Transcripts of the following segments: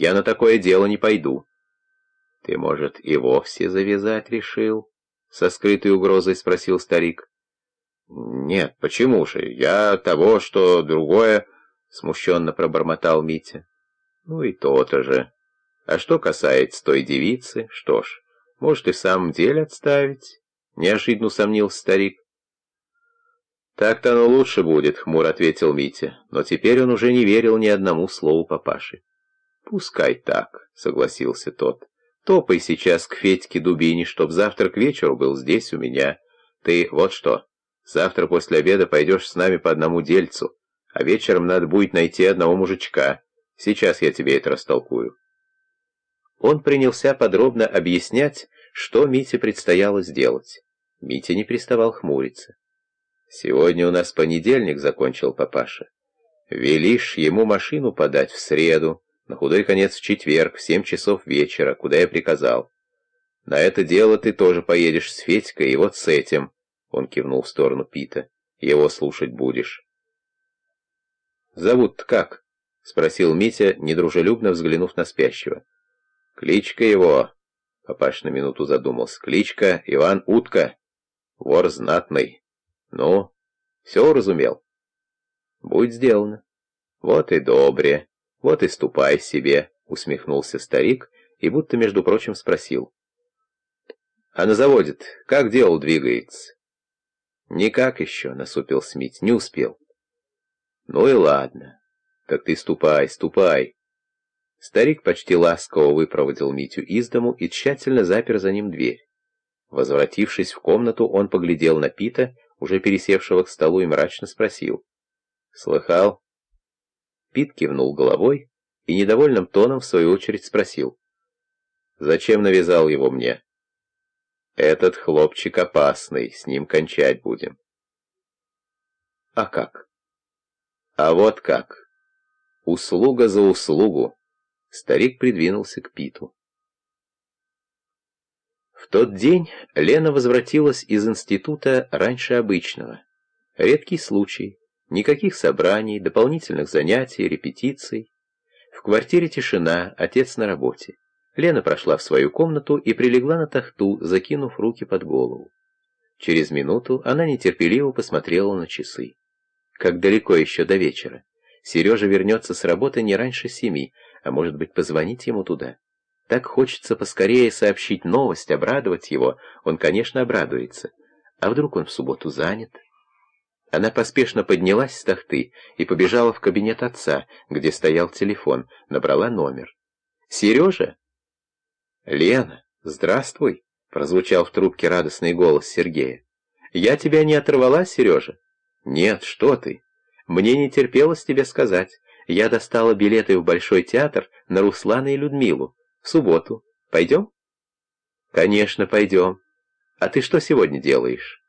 Я на такое дело не пойду». «Ты, может, и вовсе завязать решил?» — со скрытой угрозой спросил старик. «Нет, почему же? Я того, что другое...» — смущенно пробормотал Митя. «Ну и то-то же. А что касается той девицы, что ж, может и в самом деле отставить?» — неожиданно сомнился старик. «Так-то оно лучше будет», — хмур ответил Митя, но теперь он уже не верил ни одному слову папаши. «Пускай так», — согласился тот. «Топай сейчас к Федьке Дубине, чтоб завтра к вечеру был здесь у меня. Ты вот что, завтра после обеда пойдешь с нами по одному дельцу, а вечером надо будет найти одного мужичка. Сейчас я тебе это растолкую». Он принялся подробно объяснять, что Мите предстояло сделать. Митя не приставал хмуриться. «Сегодня у нас понедельник», — закончил папаша. «Велишь ему машину подать в среду, на худой конец в четверг, в семь часов вечера, куда я приказал. На это дело ты тоже поедешь с Федькой, и вот с этим», — он кивнул в сторону Пита, — «его слушать будешь». «Зовут-то как?» — спросил Митя, недружелюбно взглянув на спящего. «Кличка его...» — папаш на минуту задумался. «Кличка Иван Утка. Вор знатный. Ну, все уразумел?» «Будь сделано». «Вот и добре. Вот и ступай себе», — усмехнулся старик и будто, между прочим, спросил. «А на заводе как дело двигается?» «Никак еще», — насупил Смит, — «не успел». «Ну и ладно. Так ты ступай, ступай». Старик почти ласково выпроводил Митю из дому и тщательно запер за ним дверь. Возвратившись в комнату, он поглядел на Пита, уже пересевшего к столу, и мрачно спросил. «Слыхал?» Пит кивнул головой и недовольным тоном в свою очередь спросил. «Зачем навязал его мне?» «Этот хлопчик опасный, с ним кончать будем». «А как?» А вот как. Услуга за услугу. Старик придвинулся к Питу. В тот день Лена возвратилась из института раньше обычного. Редкий случай. Никаких собраний, дополнительных занятий, репетиций. В квартире тишина, отец на работе. Лена прошла в свою комнату и прилегла на тахту, закинув руки под голову. Через минуту она нетерпеливо посмотрела на часы. Как далеко еще до вечера? Сережа вернется с работы не раньше семи, а может быть позвонить ему туда. Так хочется поскорее сообщить новость, обрадовать его. Он, конечно, обрадуется. А вдруг он в субботу занят? Она поспешно поднялась с тахты и побежала в кабинет отца, где стоял телефон, набрала номер. «Сережа?» «Лена, здравствуй!» — прозвучал в трубке радостный голос Сергея. «Я тебя не оторвала, Сережа?» «Нет, что ты! Мне не терпелось тебе сказать. Я достала билеты в Большой театр на Руслана и Людмилу. В субботу. Пойдем?» «Конечно, пойдем. А ты что сегодня делаешь?»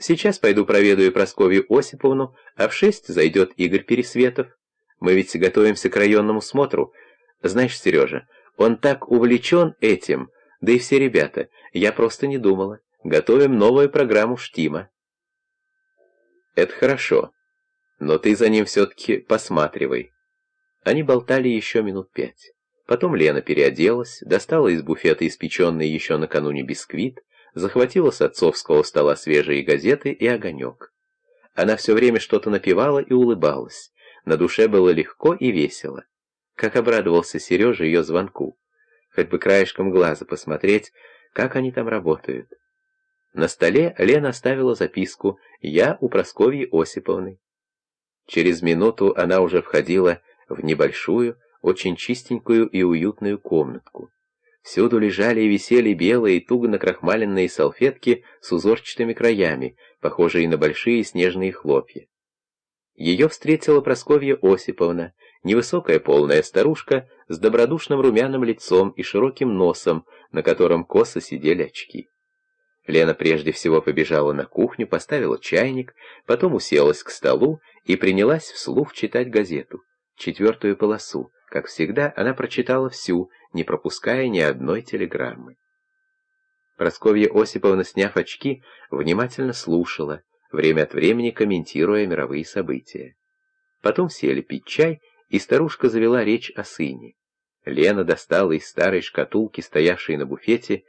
«Сейчас пойду проведаю Прасковью Осиповну, а в шесть зайдет Игорь Пересветов. Мы ведь готовимся к районному смотру. Знаешь, Сережа, он так увлечен этим, да и все ребята. Я просто не думала. Готовим новую программу Штима. Это хорошо. Но ты за ним все-таки посматривай. Они болтали еще минут пять. Потом Лена переоделась, достала из буфета испеченный еще накануне бисквит, захватила с отцовского стола свежие газеты и огонек. Она все время что-то напевала и улыбалась. На душе было легко и весело. Как обрадовался Сережа ее звонку. Хоть бы краешком глаза посмотреть, как они там работают. На столе Лена оставила записку «Я у Прасковьи Осиповны». Через минуту она уже входила в небольшую, очень чистенькую и уютную комнатку. Всюду лежали и висели белые, туго накрахмаленные салфетки с узорчатыми краями, похожие на большие снежные хлопья. Ее встретила Прасковья Осиповна, невысокая полная старушка с добродушным румяным лицом и широким носом, на котором косо сидели очки. Лена прежде всего побежала на кухню, поставила чайник, потом уселась к столу и принялась вслух читать газету. Четвертую полосу. Как всегда, она прочитала всю, не пропуская ни одной телеграммы. Просковья Осиповна, сняв очки, внимательно слушала, время от времени комментируя мировые события. Потом сели пить чай, и старушка завела речь о сыне. Лена достала из старой шкатулки, стоявшей на буфете,